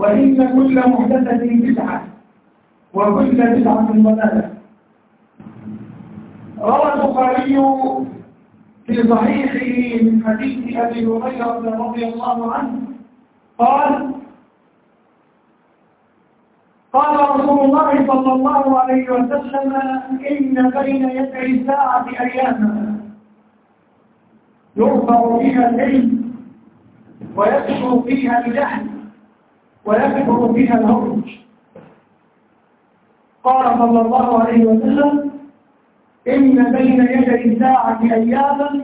وإن كل محدثة بدعة وكل بدعة ضلالة. روى البخاري في صحيحه من حديث أبي هريرة رضي الله عنه قال قال رسول الله صلى الله عليه وسلم إن بين يدي الساعة أياما يرفع فيها العلم ويكشف فيها الجهل. ويكبر فيها الهرج قال صلى الله عليه وسلم إن بين يدي الساعة أياما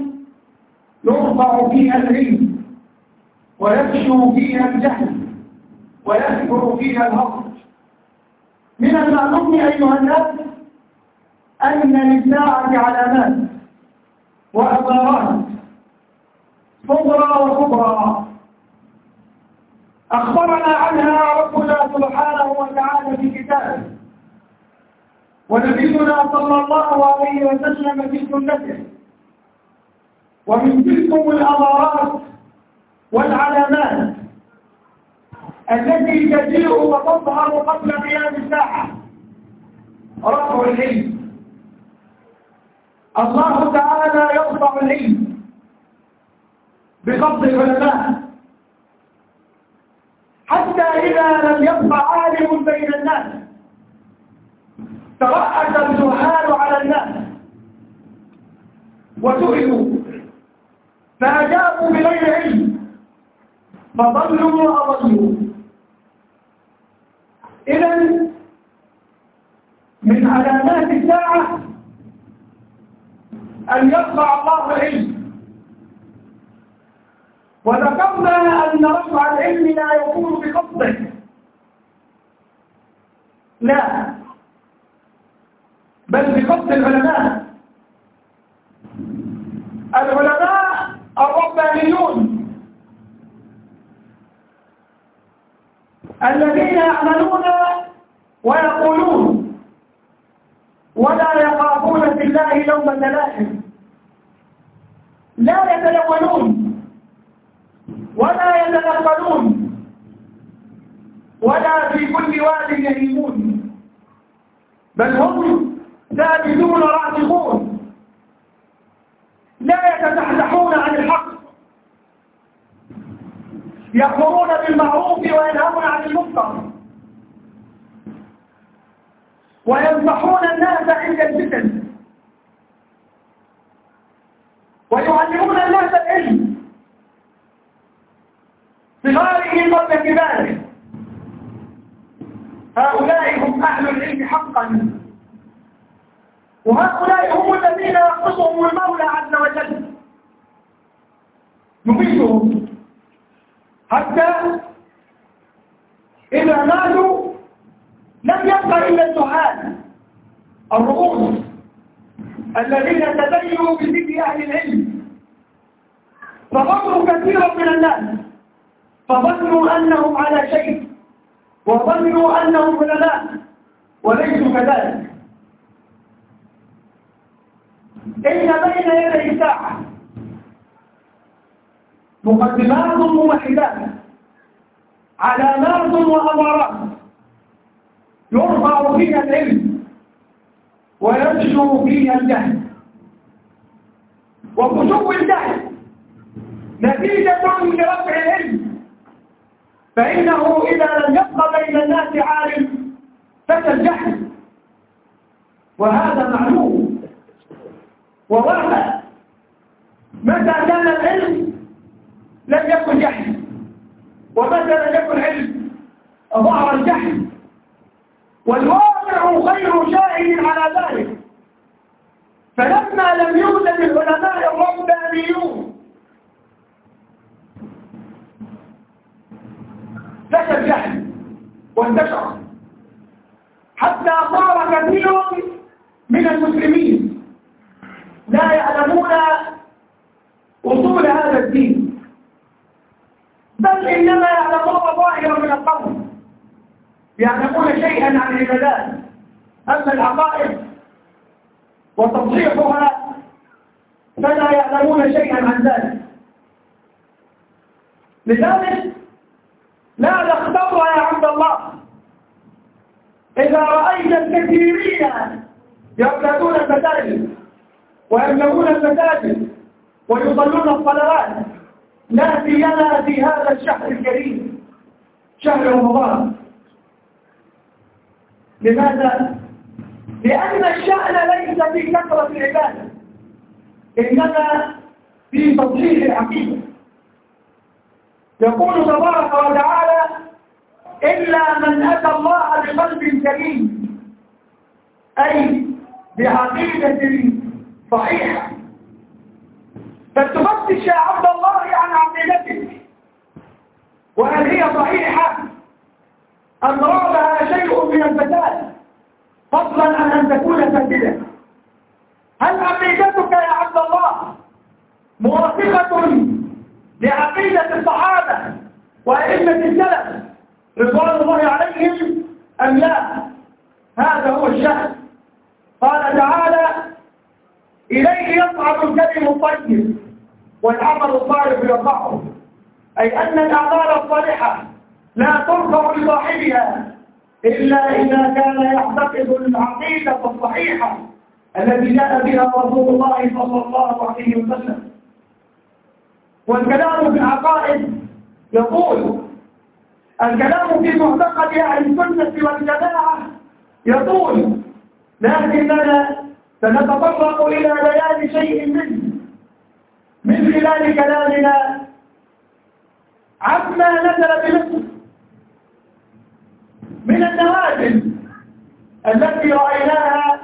يرفع فيها العلم ويكشف فيها الجهل ويكبر فيها الهرج من المعلوم أيها الناس أن للساعة علامات وأثارات صغرى وكبرى. أخبرنا عنها ربنا سبحانه وتعالى في كتابه. ونبينا صلى الله عليه وسلم في سنته. ومن تلكم الأمارات والعلامات التي تجيء وتظهر قبل قيام الساعة. رفع العلم الله تعالى يرفع العلم بقبض العلماء. حتى إذا لم يبقى عالم بين الناس. ترأس الجهال على الناس. وسئلوا فأجابوا بغير علم. فضلوا وأضلوا. إذا من علامات الساعة أن يرفع الله العلم. وذكرنا أن رفع العلم لا يكون بقصده. لا. بل بقصد العلماء. العلماء الربانيون. الذين يعملون ويقولون. ولا يخافون في الله لومة لائم لا يتلونون. ولا يتنقلون ولا في كل واد يهيمون بل هم ثابتون راسخون لا يتزحزحون عن الحق. يأمرون بالمعروف وينهون عن المنكر. وينصحون الناس عند الفتن. ويعلمون الناس العلم. صغاره قبل كباره هؤلاء هم أهل العلم حقا. وهؤلاء هم الذين يقصهم المولى عز وجل. نميتهم حتى إذا ماتوا لم يبقى إلا الدعاء الرؤوس الذين تدينوا بذكر أهل العلم. فظنوا كثيرا من الناس. فظنوا أنهم على شيء وظنوا أنهم علماء وليسوا كذلك. إن بين يدي الساعة مقدمات ممهدات. علامات وأمارات. يرفع فيها العلم وينشر فيها الجهل. وخشوع الجهل. نتيجة لرفع العلم. فإنه إذا لم يبقى بين الناس عالم فشى الجهل وهذا معلوم. وواقع متى كان العلم لم يكن جهل ومتى لم يكن علم؟ ظهر الجهل والواقع غير شاهد على ذلك. فلما لم يوجد العلماء الربانيون فشى الجهل وانتشر. حتى صار كثير من المسلمين لا يعلمون أصول هذا الدين. بل إنما يعلمون ظاهرا من القول يعلمون شيئا عن العبادات أما العقائد وتصحيحها فلا يعلمون شيئا عن ذلك. لذلك لا تختار يا عبد الله. إذا رأيت الكثيرين يرتدون المساجد ويملؤون المساجد ويصلون الصلوات لا سيما في هذا الشهر الكريم شهر رمضان. لماذا؟ لأن الشأن ليس في كثرة العبادة إنما في تصحيح العقيدة. يقول تبارك وتعالى إلا من أتى الله بقلب سليم. أي بعقيدة صحيحة. فتفتش يا عبد الله عن عقيدتك وهل هي صحيحة. أم رابها شيء من الفساد. فضلا عن أن تكون فاسدة هل عقيدتك يا عبد الله موافقة لعقيدة الصحابة؟ وأئمة السلف رضوان الله عليهم أم لا؟ هذا هو الشأن. قال تعالى إليه يصعد الكلم الطيب والعمل الصالح يرفعه أي أن الأعمال الصالحة لا ترفع لصاحبها إلا إذا كان يعتقد العقيدة الصحيحة التي جاء بها رسول الله صلى الله عليه وسلم. والكلام في العقائد يقول الكلام في معتقد أهل السنة والجماعة. يطول لكننا سنتطرق إلى بيان شيء منه من خلال كلامنا. عما نزل بمصر من النوازل التي رأيناها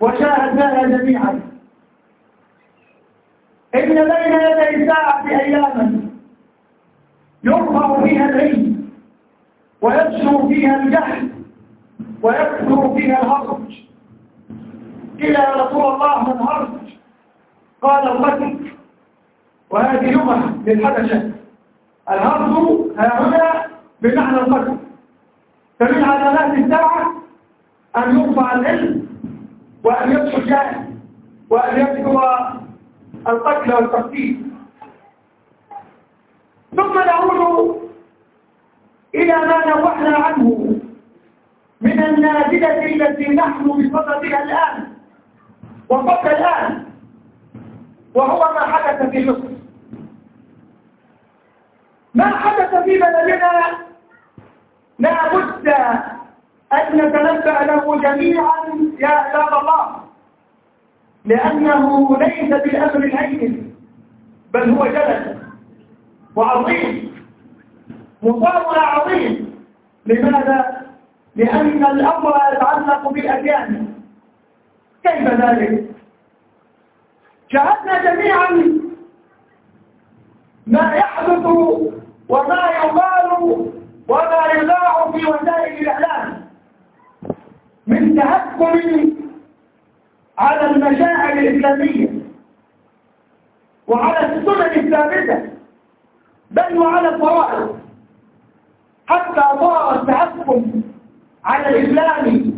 وشاهدناها جميعا. إن بين يدي الساعة أياما يرفع فيها العلم ويبشر فيها الجهل ويكثر فيها الهرج. يا رسول الله من هرج؟ قال القتل وهذه لغة للحبشة. الهرج ها هنا بمعنى القتل فمن علامات الساعة أن يرفع العلم وأن يبشر الجهل وأن يكثر القتل والتقتيل. ثم نعود إلى ما نوحنا عنه من النازلة التي نحن بصددها الآن وقبل الآن وهو ما حدث في مصر. ما حدث في بلدنا لا بد أن نتنبأ له جميعا يا عباد الله لأنه ليس بالأمر الهين بل هو جلد. وعظيم. مصابنا عظيم. لماذا؟ لأن الأمر يتعلق بالأديان كيف ذلك؟ شاهدنا جميعا ما يحدث وما يقال وما يذاع في وسائل الإعلام. من تهكم على المشاعر الإسلامية وعلى السنن الثابتة. بل وعلى الفرائض حتى صار التحكم على الإسلام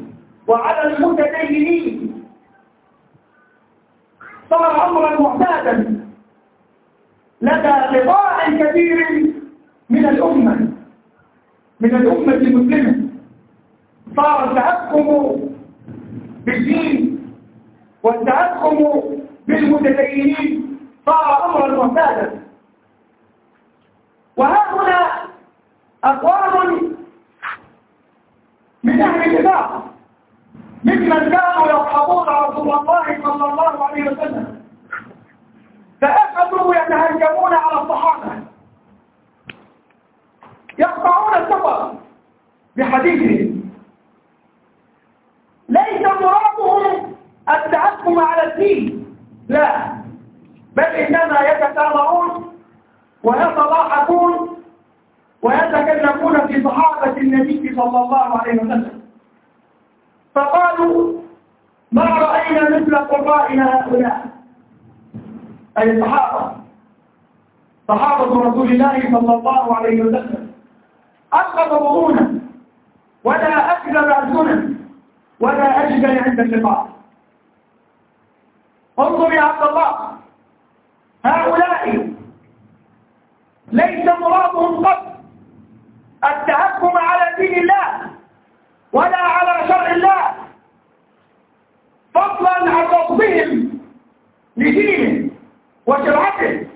وعلى المتدينين. صار أمرا معتادا لدى قطاع كبير من الأمة من الأمة المسلمة. صار التحكم بالدين والتحكم بالمتدينين. صار أمرا معتادا. هنا أقوام من أهل النفاق ممن كانوا يصحبون رسول الله صلى الله عليه وسلم. فأخذوا يتهجمون على الصحابة. يقطعون السفر بحديثهم ليس مرادهم التحكم على الدين لا. بل إنما يتسامعون ويتضاحكون ويتكلمون في صحابة النبي صلى الله عليه وسلم. فقالوا ما رأينا مثل قرائنا هؤلاء؟ أي الصحابة صحابة رسول الله صلى الله عليه وسلم. أخذ بطونا ولا أكذب ألسنا ولا أجبل عند اللقاء انظر يا عبد الله هؤلاء ليس مرادهم قط التحكم على دين الله ولا على شرع الله. فضلا عن رفضهم لدينه وشرعته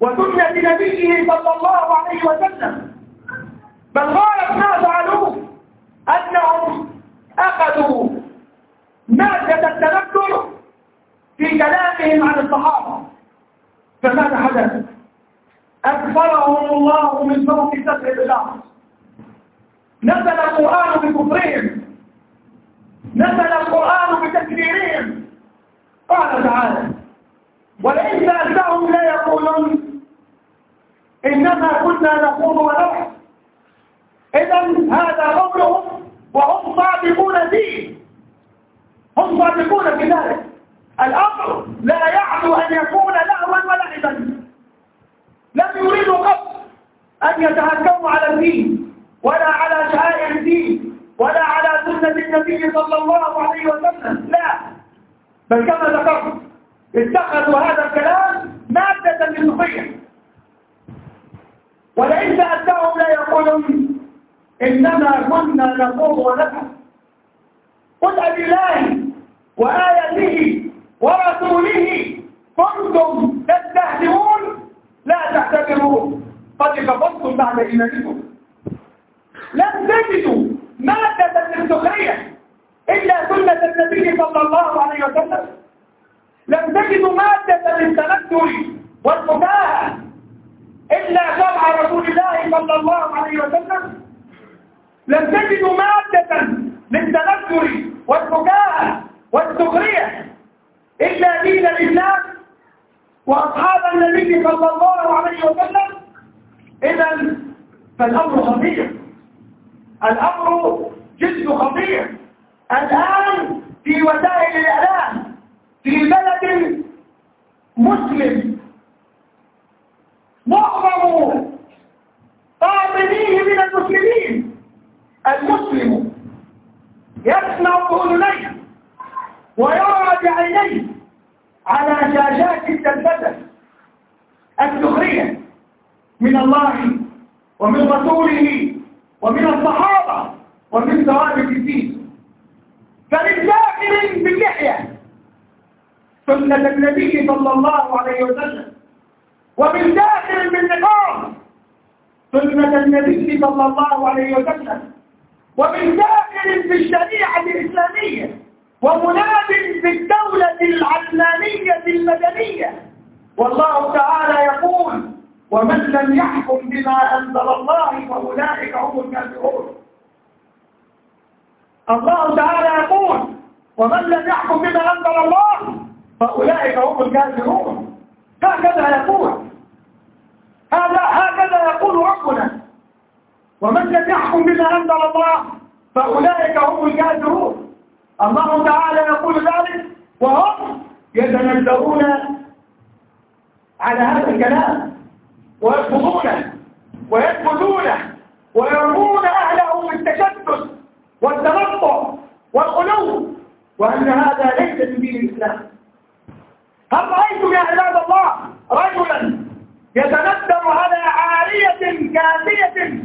وسنة نبيه صلى الله عليه وسلم. بل غاية ما فعلوه أنهم أخذوا مادة التنكر في كلامهم عن الصحابة. فماذا حدث؟ أكفرهم الله من فوق سبع الأرض نزل القرآن بكفرهم. نزل القرآن بتكفيرهم قال تعالى ولئن سألتهم لا يقولون إنما كنا نقول ونلعب إذا هذا قولهم وهم صادقون فيه هم صادقون في ذلك الأمر لا يعدو أن يكون لهوا ولعبا لم يريدوا قط أن يتهكموا على الدين ولا على شعائر الدين ولا على سنة النبي صلى الله عليه وسلم لا بل كما ذكرت اتخذوا هذا الكلام مادة للصفية ولئن سألتهم لا يقولون إنما كنا نقول ونفعل. قل أبي الله وآياته ورسوله كنتم تستهزئون لا تعتبروا. قد كفرتم بعد إيمانكم. لم تجدوا مادة للسخرية إلا سنة النبي صلى الله عليه وسلم. لم تجدوا مادة للتنكر والفكاهة إلا شرع رسول الله صلى الله عليه وسلم. لم تجدوا مادة للتنكر والفكاهة والسخرية إلا دين الإسلام. وأصحاب النبي صلى الله عليه وسلم. إذا فالأمر خطير. الأمر الآن في وسائل الإعلام في بلد مسلم معظم طالبيه من المسلمين المسلم يسمع بأذنيه ويرى بعينيه على شاشات التلفزة السخرية من الله ومن رسوله ومن الصحابة ومن ثوابت الدين. فللداخل باللحية. سنة النبي صلى الله عليه وسلم. ومن داخل بالنقاب سنة النبي صلى الله عليه وسلم. ومن داخل بالشريعة الإسلامية. ومناد بالدولة العلمانية المدنية. والله تعالى يقول ومن لم يحكم بما أنزل الله فأولئك هم الكافرون الله تعالى يقول ومن لم يحكم بما أنزل الله فأولئك هم الكافرون هكذا يقول. هذا هكذا يقول ربنا. ومن لم يحكم بما أنزل الله فأولئك هم الكافرون الله تعالى يقول ذلك وهم يتنزلون على هذا الكلام ويرفضونه ويثبتونه ويرمون أهله بالتشدد والتنطع والغلو وأن هذا ليس من دين الإسلام. هل يتندم على عارية كافية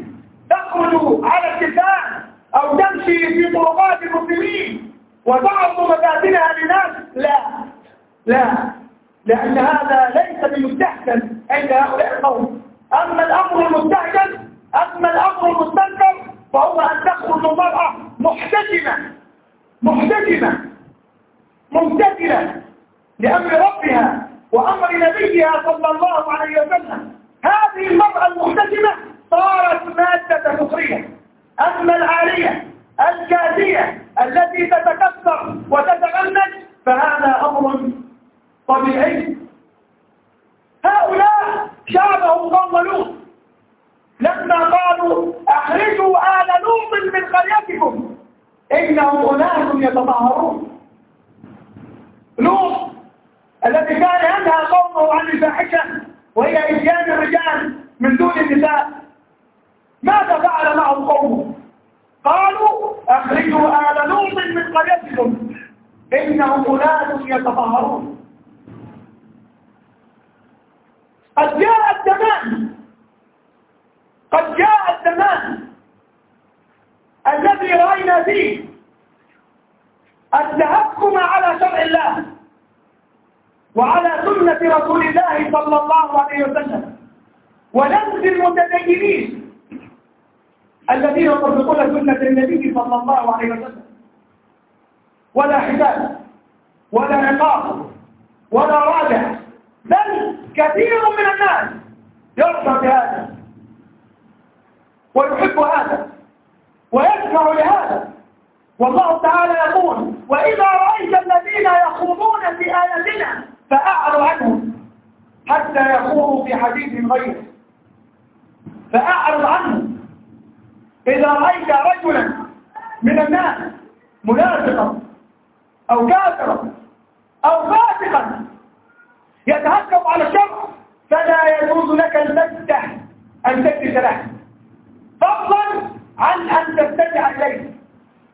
تخرج على التسان أو تمشي في طرقات المسلمين وتعرض مكاتبها للناس لا. لا. لأن هذا ليس بمستحسن عند هؤلاء القوم. أما الأمر المستحسن أما الأمر المستنكر فهو أن تخرج المرأة محتجمة محتجمة ممتثلة لأمر ربها وأمر نبيها صلى الله عليه وسلم. هذه المرأة المحتجمة صارت مادة سخرية. أما العالية الكاسية التي تتكسر وتتغنج فهذا أمر طبيعي. هؤلاء شعبهم قوم لوط لما قالوا أخرجوا آل لوط من قريتكم. إنهم أناس يتطهرون. لوط الذي كان ينهى قومه عن الفاحشة وهي إتيان الرجال من دون النساء ماذا فعل معهم قومه؟ قالوا أخرجوا آل لوط من قريتكم. إنهم أناس يتطهرون. قد جاء الزمان. قد جاء الزمان. الذي رأينا فيه التهكم على شرع الله وعلى سنة رسول الله صلى الله عليه وسلم ونفس المتدينين الذين يطبقون سنة النبي صلى الله عليه وسلم. ولا حساب ولا عقاب ولا رادع بل كثير من الناس يرضى بهذا ويحب هذا. ويسمع لهذا. والله تعالى يقول وإذا رأيت الذين يخوضون في آياتنا فأعرض عنهم حتى يخوضوا في حديث غيره. فأعرض عنهم. إذا رأيت رجلا من الناس منافقا أو كافرا أو فاسقا يتهكم على الشرع فلا يجوز لك البتة أن تجلس له. فضلا عن أن تتجع إليه.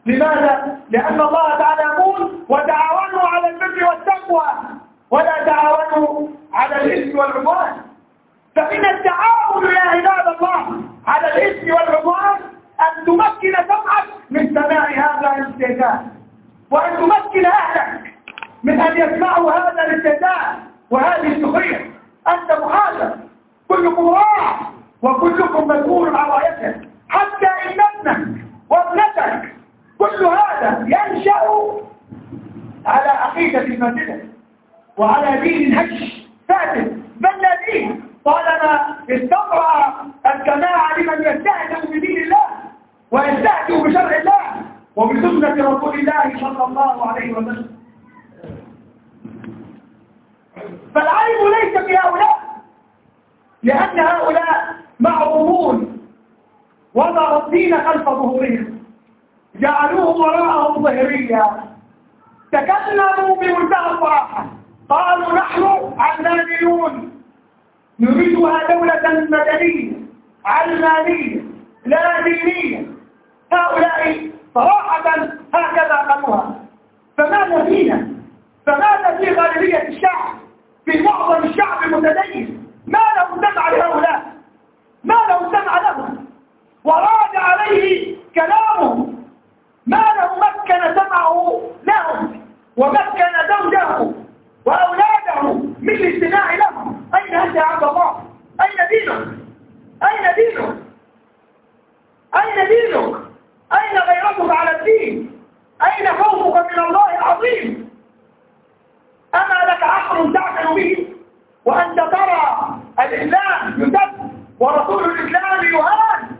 لماذا؟ لأن الله تعالى يقول وتعاونوا على البر والتقوى ولا تعاونوا على الإثم والعدوان. فإن التعاون يا عباد الله على الإثم والعدوان أن تمكن سمعك من سماع هذا الاستهزاء وأن تمكن أهلك من أن يسمعوا هذا الاستهزاء وهذه السخرية. أنت محاسب. كلكم راع وكلكم مسؤول عن رايته حتى إن ابنك وابنتك. كل هذا ينشأ على عقيدة فاسدة وعلى دين هش فاسد بل لا دين طالما استقرأ الجماعة لمن يستهزئ بدين الله ويستهزئ بشرع الله وبسنة رسول الله صلى الله عليه وسلم. فالعيب ليس في هؤلاء لأن هؤلاء معروفون. وضعوا الدين خلف ظهورهم. جعلوه وراءهم ظهريا تكلموا بمنتهى الصراحة قالوا نحن علمانيون نريدها دولة مدنية علمانية لا دينية. هؤلاء صراحة هكذا قالوها. فماذا فينا فماذا في غالبية الشعب. في معظم الشعب المتدين ما له سمع لهؤلاء. ما سمع لهم. وراد عليه كلامه ما له مكن سمعه لهم ومكن زوجه وأولاده من الاستماع لهم. أين أنت يا عبد الله؟ أين دينك؟ أين دينك؟ أين دينك؟ أين غيرتك على الدين؟ أين خوفك من الله العظيم أما لك عقل تعمل به وأنت ترى الإسلام يدب ورسول الإسلام يهان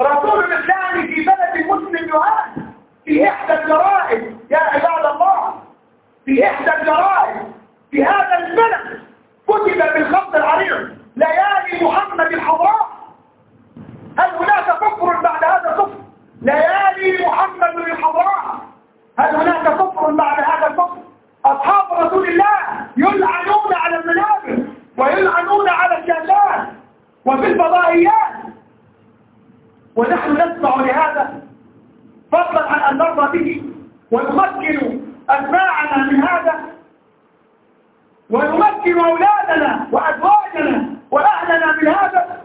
رسول الإسلام في بلد مسلم يهان في إحدى الجرائد يا عباد الله في إحدى الجرائد في هذا البلد كتب بالخط العريض ليالي محمد الحضراء هل هناك كفر بعد هذا الكفر ليالي محمد الحضراء هل هناك كفر بعد هذا الكفر أصحاب رسول الله يلعنون على المنابر ويلعنون على الشاشات وفي الفضائيات ونحن نسمع لهذا فضلا عن أن نرضى به ونمكن أسماعنا من هذا ونمكن أولادنا وأزواجنا وأهل من هذا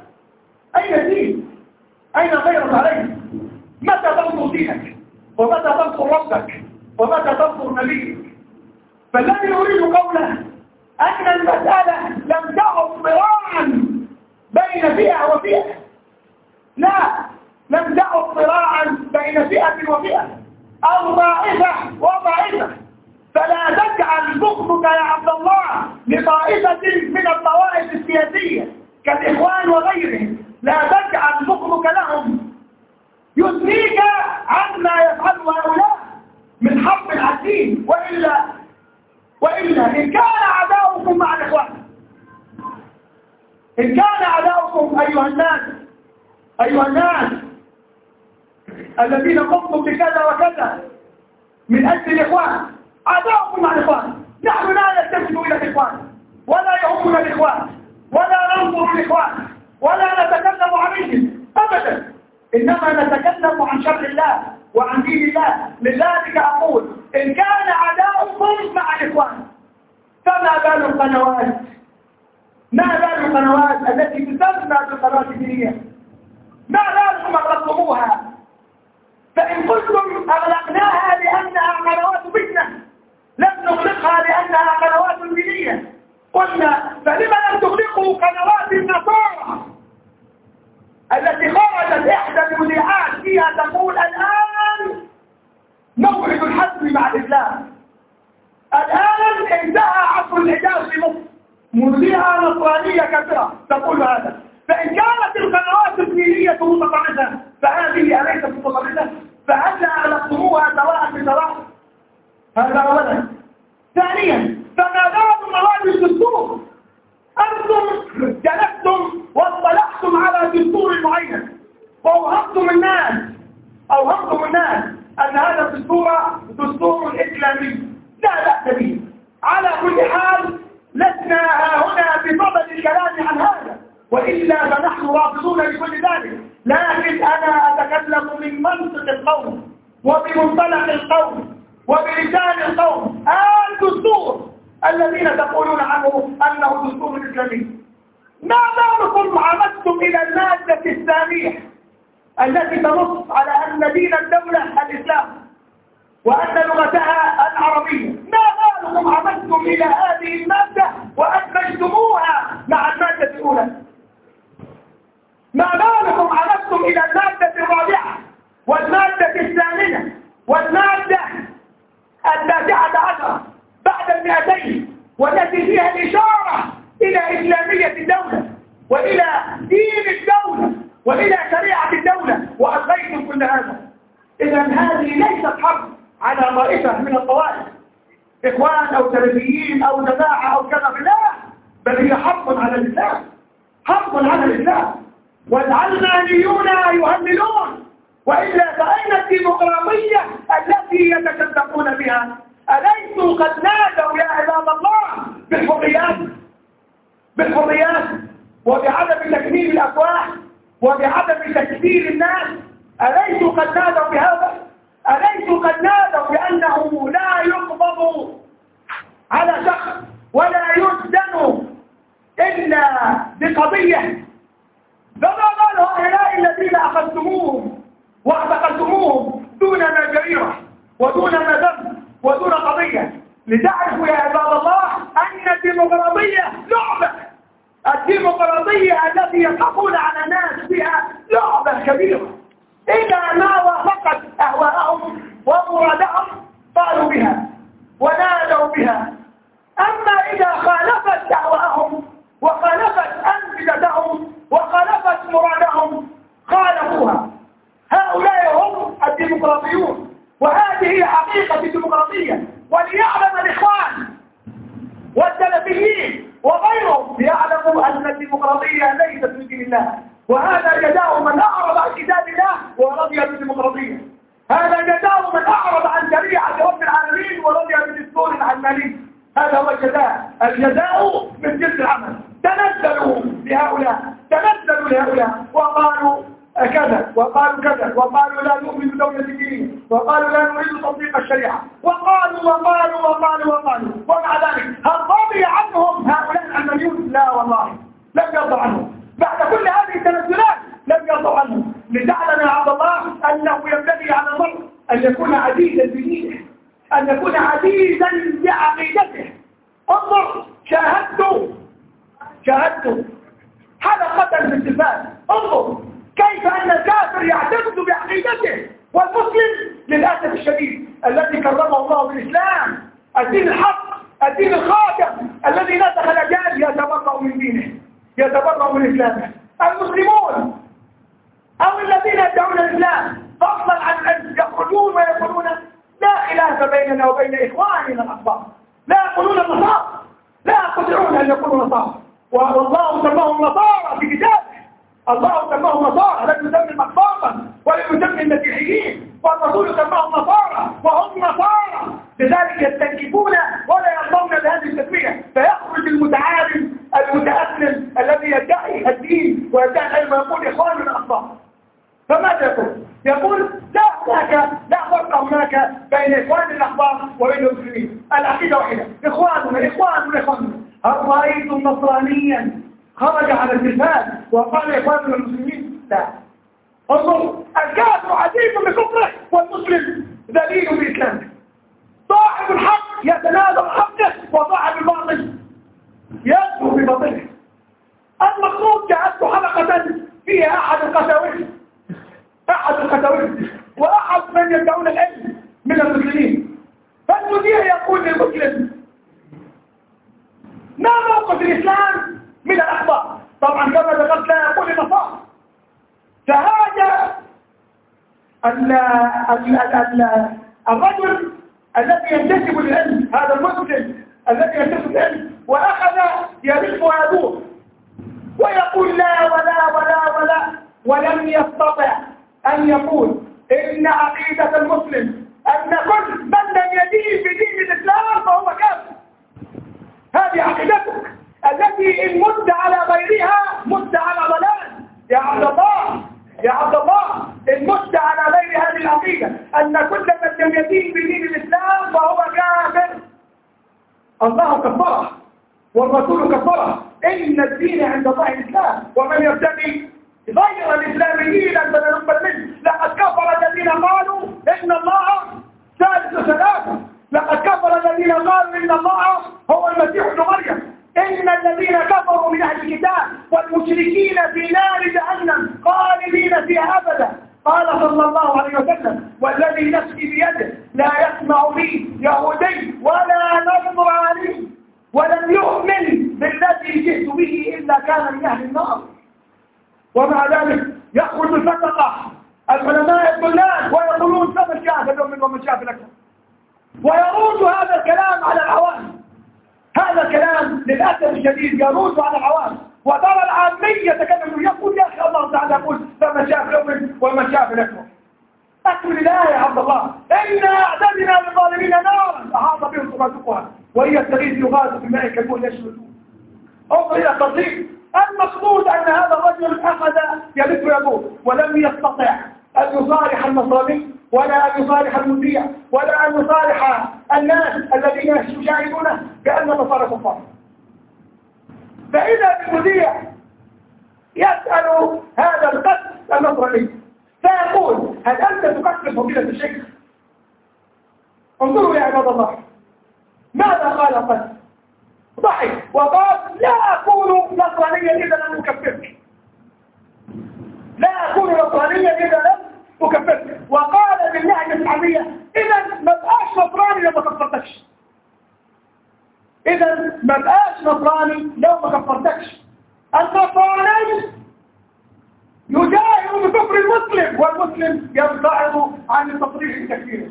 أين دين أين غيرت عليك متى تنصر دينك ومتى تنصر ربك ومتى تنصر نبيك فالذي يريد قوله أن المسألة لم تعد صراعا بين فئة وفئة لا لم تعد صراعا بين فئة وفئة. أو طائفة وطائفة. فلا تجعل بغضك يا عبد الله لطائفة من الطوائف السياسية كالإخوان وغيرهم. لا تجعل بغضك لهم. يثنيك عما يفعل هؤلاء من حرب الدين وإلا وإلا إن كان عداؤكم مع الإخوان. إن كان عداؤكم أيها الناس أيها الناس الذين قمتم بكذا وكذا. من أجل الإخوان. عداؤكم مع الإخوان. نحن لا نلتفت إلى الإخوان. ولا يهمنا الإخوان. ولا ننظر الإخوان. ولا نتكلم عليهم. أبدا. إنما نتكلم عن شر الله وعن دين الله. لذلك أقول إن كان عداؤكم مع الإخوان فما بال القنوات؟ ما بال القنوات التي تسمى بالقنوات الدينية؟ ما بالكم أغلقتموها فإن قلتم أغلقناها لأنها قنوات فتنة لم نغلقها لأنها قنوات دينية. قلنا فلما لم تغلقوا قنوات النصارى؟ التي خرجت إحدى المذيعات فيها تقول الآن موعد الحزم مع الإسلام. الآن انتهى عصر الحجاز في مصر. مذيعة نصرانية كثيرة تقول هذا. فإن كانت القنوات الدينية متطرفة فهذه أليست متطرفة؟ فهل أغلقتموها سواء بسواء هذا أولا ثانيا فما بال مواد الدستور أنتم جلستم واطلعتم على دستور معين. وأوهمتم الناس أوهمتم الناس أن هذا الدستور دستور إسلامي. لا بأس به. على كل حال لسنا هنا بصدد الكلام عن هذا. وإلا فنحن رافضون لكل ذلك. لكن أنا أتكلم من منطق القوم وبمنطلق القوم وبلسان القوم الدستور الذين تقولون عنه أنه دستور إسلامي. ما بالكم عمدتم إلى المادة الثانية التي تنص على أن دين الدولة الإسلام وأن لغتها العربية؟ ما بالكم عمدتم إلى هذه المادة وأدمجتموها مع المادة الأولى؟ ما بالكم عمدتم إلى المادة الرابعة والمادة الثامنة والمادة التاسعة عشرة بعد المئتين والتي فيها الإشارة إلى إسلامية الدولة وإلى دين الدولة وإلى شريعة الدولة وألغيتم كل هذا. إذا هذه ليست حرب على طائفة من الطوائف. إخوان أو سلفيين أو جماعة أو كذا بالله بل هي حرب على الإسلام. حرب على الإسلام. والعلمانيون يهملون. وإلا فأين الديمقراطية التي يتشدقون بها أليسوا قد نادوا يا عباد الله بالحريات؟ بالحريات وبعدم تكميل الأفواه وبعدم تكفير الناس؟ أليسوا قد نادوا بهذا؟ أليسوا قد نادوا بأنه لا يقبض على شخص ولا يسجن إلا بقضية؟ فما بال هؤلاء الذين أخذتموهم وأعتقلتموهم دون ما جريرة ودون ما ذنب ودون قضية. لتعرفوا يا عباد الله أن الديمقراطية لعبة. الديمقراطية التي يضحكون على الناس بها لعبة كبيرة. إذا ما وافقت أهواءهم ومرادهم قالوا بها ونادوا بها. أما إذا خالفت دعواهم وخالفت أنفذتهم وخالفت مرادهم خالفوها. هؤلاء هم الديمقراطيون وهذه حقيقة الديمقراطية. وليعلم الإخوان والسلفيين وغيرهم ليعلموا أن الديمقراطية ليست من دين الله. وهذا جزاء من أعرض عن كتاب الله ورضي بالديمقراطية هذا جزاء من أعرض عن شريعة رب العالمين ورضي بالدستور العلماني. هذا هو الجزاء. الجزاء من جنس العمل. تنزلوا لهؤلاء. تنزلوا لهؤلاء. وقالوا كذا وقالوا كذا وقالوا لا نؤمن بدولة الدين. وقالوا لا نريد تطبيق الشريعة. وقالوا وقالوا وقالوا وقالوا. ومع ذلك هل رضي عنهم هؤلاء العمليون؟ لا والله. لم يرضوا عنهم. بعد كل هذه التنزلات لم يرضوا عنهم. لتعلم يا عبد الله أنه ينبغي على المرء أن يكون عزيزا بدينه أن يكون عزيزا بعقيدة شاهدت حلقة الاتفاق انظر كيف أن الكافر يعتقد بعقيدته. والمسلم للأسف الشديد الذي كرمه الله بالإسلام الدين الحق الدين الخاتم الذي نسخ الأجيال يتبرأ من دينه يتبرأ من إسلامه. المسلمون أو الذين يدعون الإسلام فضلا عن أن يخرجون ويقولون لا خلاف بيننا وبين إخواننا الأخبار. لا يقولون النصارى لا يستطيعون أن يقولوا نصارى. والله سماهم نصارى في كتابه. الله سماهم نصارى لم يسمي مقباطا ولم يسمي المسيحيين. والرسول سماهم نصارى وهم نصارى. لذلك يستنكفون ولا يرضون بهذه التسمية. فيخرج المتعالم المتأسلم الذي يدعي الدين ويدعي العلم ويقول إخواننا أخطاء فماذا يقول؟ يقول لا هناك لا فرق هناك بين إخوان الأخبار وبين المسلمين. العقيدة واحدة إخواننا إخواننا إخواننا. هل رأيتم نصرانيا؟ خرج على التلفاز وقال إخواننا المسلمين لا. انظر الكافر عزيز بكفره والمسلم ذليل بإسلامه صاحب الحق يتنازل حقه وصاحب الباطل يدخل بباطله المقصود جعلت حلقة فيها أحد القساوسه أحد القساوسه وأحد من يدعون العلم من المسلمين فالمذيع يقول للمسلم ما موقف الإسلام من الأخبار طبعا كما ذكرت لا يقول النصارى فهذا الرجل الذي ينتسب للعلم هذا المسلم الذي ينتسب للعلم وأخذ يلف ويدور ويقول لا ولا ولا ولا ولم يستطع أن يقول إن عقيدة المسلم أن كل من لم يدين بدين الإسلام فهو كافر هذه عقيدتك التي إن مد على غيرها مد على ضلال يا عبد الله يا عبد الله إن مد على غير هذه العقيدة أن كل من لم يدين بدين الإسلام فهو كافر الله كفره والرسول كفره إن الدين عند الله الإسلام. ومن يبتغي غير الإسلام دينا فلا نقبل منه لقد كفر الذين قالوا إن الله ثالث ثلاثة لقد كفر الذين قالوا إن الله هو المسيح ابن مريم. إن الذين كفروا من أهل الكتاب والمشركين في نار جهنم خالدين فيها أبدا. قال صلى الله عليه وسلم والذي نفسي بيده لا يسمع بي يهودي ولا نصراني ولم يؤمن بالذي جئت به إلا كان من أهل النار. ومع ذلك يخرج الفتقة. العلماء الضلال ويقولون فمن شاف من ومن شاف لكم ويرد هذا الكلام على العوام. هذا الكلام للأسف الشديد يرد على العوام. وترى العامية يتكلم يقول يا أخي الله تعالى يقول فمن شاف لكم ومن شاف لكم أكمل الآية يا عبد الله. إنا أعتدنا للظالمين نارا. أحاط بهم سرادقها وهي التغيث يغاث بماء كالمول يشرب انظر إلى التصريف المقصود أن هذا الرجل أخذ يلف يدور ولم يستطع أن يصارح النصراني ولا أن يصالح المذيع ولا أن يصالح الناس الذين يشاهدونه بأن النصارى كفار فإذا المذيع يسأل هذا القتل النصراني فضيلة الشيخ. انظروا يا عباد الله ماذا قال عن التصريح التكفيري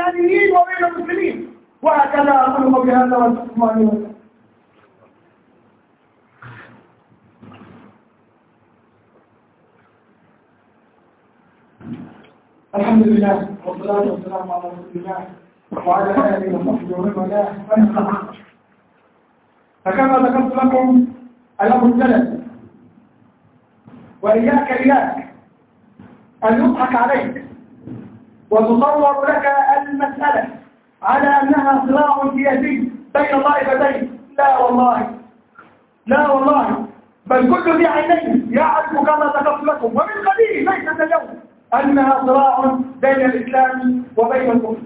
الإسلاميين وبين المسلمين. وهكذا أقول بهذا وأستغفر وسلم الحمد لله والصلاة والسلام على رسول الله وعلى آله وصحبه ومن والاه. فكما ذكرت لكم الأمر الثلاث. وإياك إياك أن يضحك عليك. وتصور لك المسألة على أنها صراع سياسي بين طائفتين. لا والله. لا والله. بل كل ذي عينين يعرف كما ذكرت لكم. ومن قليل ليس اليوم أنها صراع بين الإسلام وبين الكفر.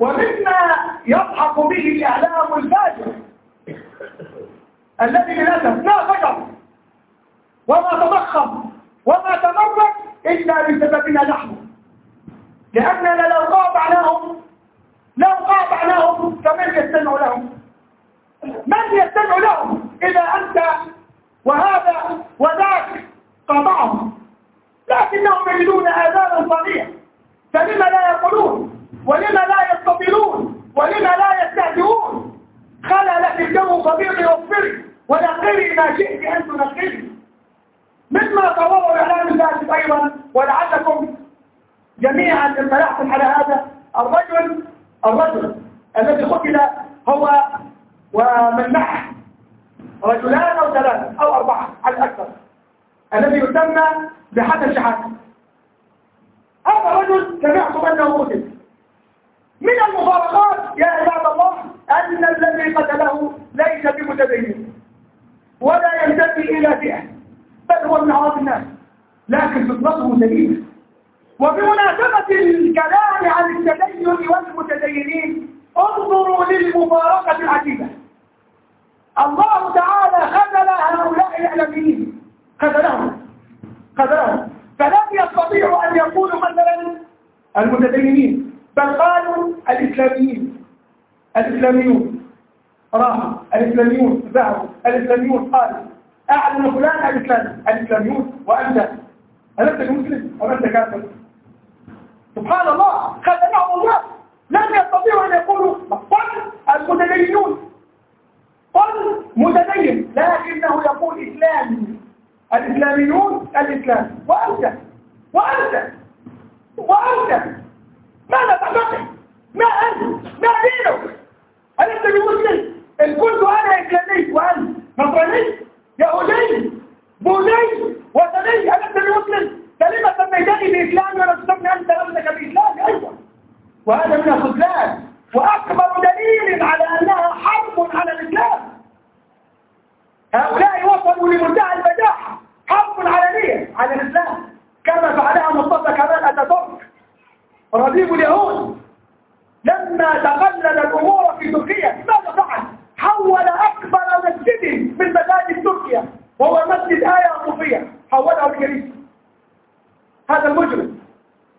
ومما يضحك به الإعلام الفاجر الذي للأسف لا فجر. وما تضخم. وما تمرد إلا بسببنا نحن. لأننا لو قاطعناهم لو قاطعناهم فمن يستمع لهم؟ من يستمع لهم إذا أنت وهذا وذاك قاطعهم لكنهم يجدون آذانا صغيرة فلما لا يقولون؟ ولما لا يستطيلون ولما لا يستهزئون؟ خلل في الجو صبيري واصبري ونقري ما شئت أن تنقري مما طوره الإعلام الفاسد أيضا ولعلكم جميعا اطلعتم على هذا الرجل الرجل الذي قتل هو ومن معه رجلان أو ثلاثة أو أربعة على الأكثر الذي يسمى بحسن شحاتة هذا الرجل سمعتم أنه قتل. من المفارقات يا عباد الله أن الذي قتله ليس بمتدين ولا ينتمي إلى فئة بل هو من عواطف الناس لكن فطرته سليمة. وبمناسبة الكلام عن التدين والمتدينين انظروا للمفارقة العجيبة. الله تعالى خذل هؤلاء الإعلاميين. خذلهم. خذلهم. فلم يستطيعوا أن يقولوا مثلا المتدينين بل قالوا الإسلاميين. الإسلاميون. راحوا الإسلاميون. ذهبوا. الإسلاميون قالوا أعلن فلان الإسلام الإسلاميون وأنت. ألست مسلم أم أنت كافر سبحان الله خذلهم الله لم يستطيعوا أن يقولوا قل المتدينون قل متدين لكنه يقول إسلامي الإسلاميون الإسلام. وأنت وأنت وأنت ماذا تعتقد ما أنت؟ ما دينك؟ ألست بمسلم؟ إن كنت أنا إسلامي وأنت نصراني يهودي بوذي وثني ألست بمسلم؟ فلما سميتني بإسلامي ولا تسمي أنت نفسك بإسلامي أيضا. وهذا من الخذلان. وأكبر دليل على أنها حرب على الإسلام. هؤلاء وصلوا لمنتهى البجاحة حرب علنية على الإسلام. كما فعلها مصطفى كمال أتاتورك. ربيب اليهود. لما تقلل الأمور في تركيا ماذا فعل؟ حول أكبر مسجد من مساجد تركيا وهو مسجد آية صوفية. حوله لكنيسة هذا المجرم.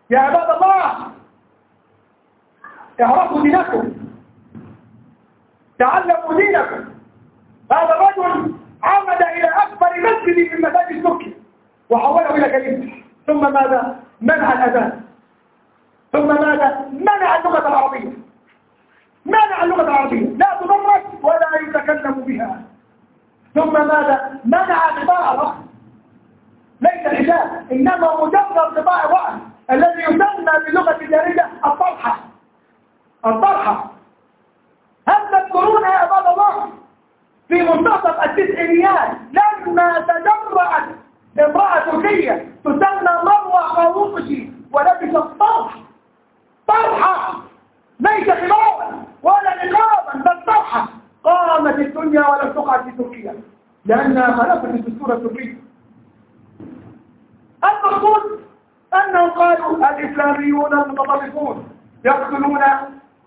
يا عباد الله اعرفوا دينكم. تعلموا دينكم. هذا الرجل عمد إلى أكبر مسجد من مساجد تركيا وحوله إلى كنيسة ثم ماذا؟ منع الأذان. ثم ماذا؟ منع اللغة العربية. منع اللغة العربية. لا تدرس ولا يتكلم بها. ثم ماذا؟ منع قطاع الرأس ليس الحجاب إنما مجرد قطاع الرأس الذي يسمى باللغة الدارجة الطرحة. الطرحة. هل تذكرون يا عباد الله؟ في منتصف التسعينيات لما تجرأت امرأة تركية تسمى مروة خروقشي ولبست طرح طرحة! ليس خلافا ولا نقابا بل طرحة. قامت الدنيا ولم تقع في تركيا لأنها خلفت الدستور التركي المقصود أنهم قالوا الإسلاميون المتطرفون يقتلون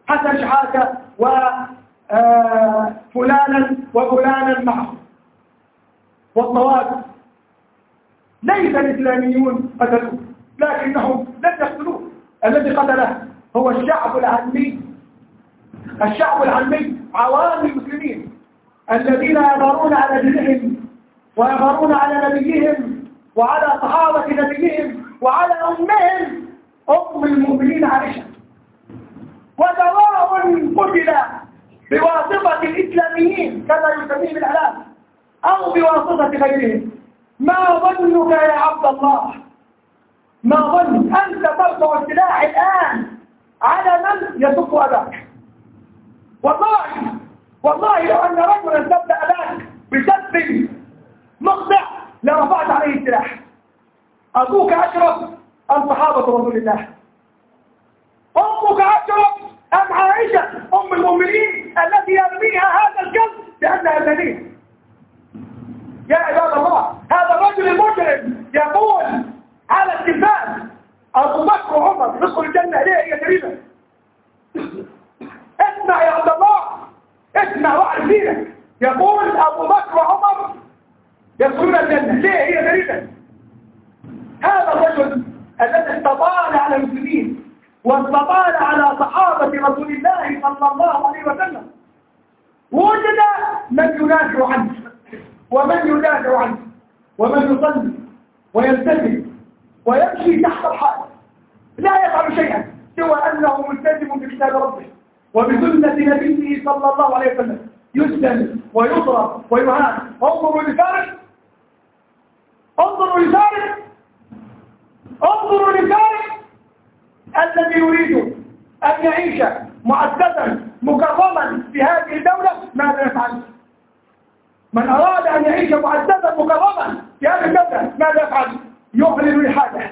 حسن شحاتة وفلانا وفلانا معه. والطوائف ليس الإسلاميون قتلوه لكنهم لم يقتلوه. الذي قتله هو الشعب العلمي. الشعب العلمي عوام المسلمين الذين يظهرون على دينهم ويظهرون على نبيهم وعلى صحابة نبيهم وعلى أمهم. أم المؤمنين عائشة. ودواء قتل بواسطة الإسلاميين كما يسميه الإعلام أو بواسطة غيرهم. ما ظنك يا عبد الله؟ ما ظن؟ أنت ترفع السلاح الآن على من يسب أباك والله والله لو أن رجلا سب أباك بسب مقطع لرفعت عليه السلاح. أبوك أشرف أم صحابة رسول الله؟ أمك أشرف أم عائشة أم المؤمنين التي يرميها هذا الكلب لأنها زنيه يا عباد الله هذا الرجل المجرم يقول على التلفاز أبو بكر وعمر ندخل الجنة ليه هي جريمة؟ اسمع يا عبد الله اسمع واحد فينا. يقول أبو بكر وعمر يدخلون الجنة ليه هي جريمة؟ هذا الرجل الذي استطال على المسلمين. واستطال على صحابة رسول الله صلى الله عليه وسلم. وجد من ينافع عنه ومن يدافع عنه ومن يصلي ويلتزم ويمشي تحت الحائط. لا يفعل شيئا سوى أنه ملتزم بكتاب ربه وبسنة نبيه صلى الله عليه وسلم. يسلم ويضرب ويهان. انظروا لفارس انظروا لفارس انظروا لفارس الذي يريد أن يعيش معززا مكرما في هذه الدولة ماذا يفعل؟ من أراد أن يعيش معززا مكرما في هذه الدولة ماذا يفعل؟ يعلن الحاجة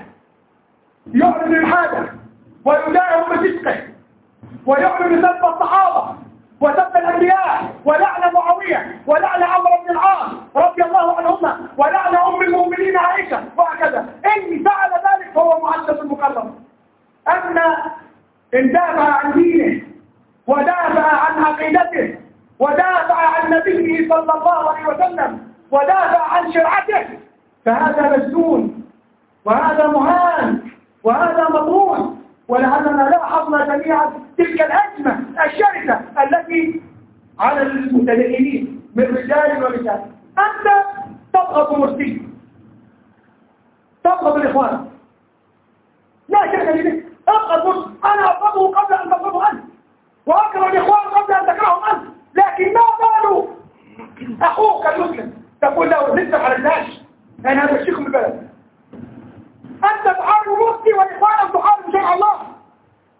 يعلن الحاجة ويداعب بصدقه ويعلن سب الصحابة وسب الأنبياء ولعن معاوية ولعن عمرو بن العاص رضي الله عنهما ولعن أم المؤمنين عائشة وهكذا إن فعل ذلك فهو معزز مكرم أما إن دافع عن دينه ودافع عن عقيدته ودافع عن نبيه صلى الله عليه وسلم ودافع عن شرعته. فهذا مسجون وهذا مهان وهذا مطرود ولعلنا لاحظنا جميعا تلك الأزمة الشرسة التي على المتدينين من رجال ونساء أنت تضغط مرسي تضغط الإخوان. لا شك لذلك ابغض مرسي أنا أبغضه قبل أن تبغضه أنت وأكره الإخوان قبل أن تكرههم أنت لكن ما بالوا أخوك المسلم تقول له لسه ما عرفناش أنا همشيكم البلد. أنت تحارب مرسي والإخوان أم تحارب شرع الله؟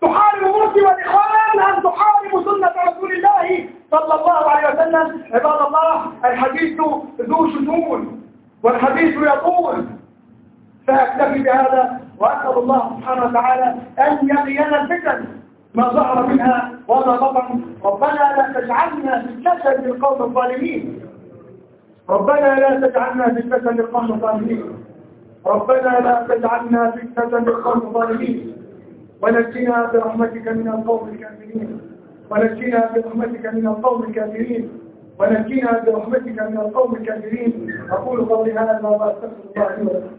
تحارب مرسي والإخوان أم تحارب سنة رسول الله صلى الله عليه وسلم؟ عباد الله الحديث ذو شجون والحديث يطول. فأكتفي بهذا. وأسأل الله سبحانه وتعالى أن يقينا الفتن ما ظهر منها وما بطن. ربنا لا تجعلنا فتنة للقوم الظالمين. ربنا لا تجعلنا فتنة للقوم الظالمين. ربنا لا تجعلنا فتنة للقوم الظالمين. ونجنا برحمتك من القوم الكافرين. ونجنا برحمتك من القوم الكافرين. ونجنا برحمتك من القوم الكافرين. أقول قولي هذا وأستغفر الله لي ولكم.